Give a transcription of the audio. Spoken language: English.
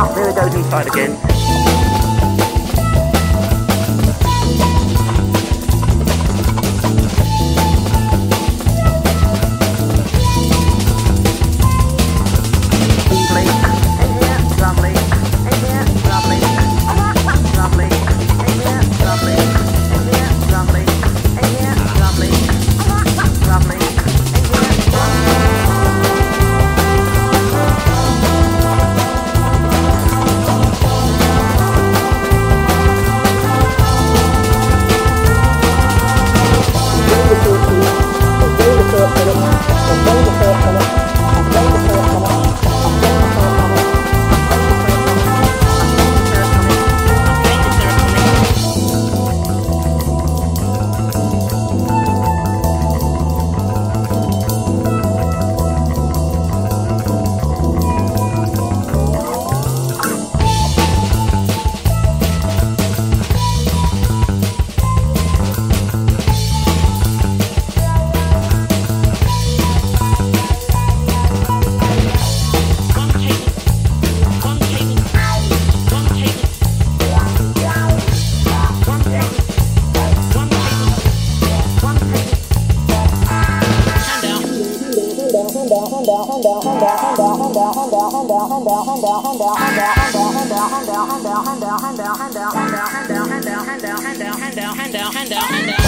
out. There it goes inside again. handle, handle, handle, handle, handle.